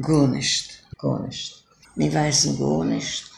Gar nicht, gar nicht. Wir wissen gar nicht,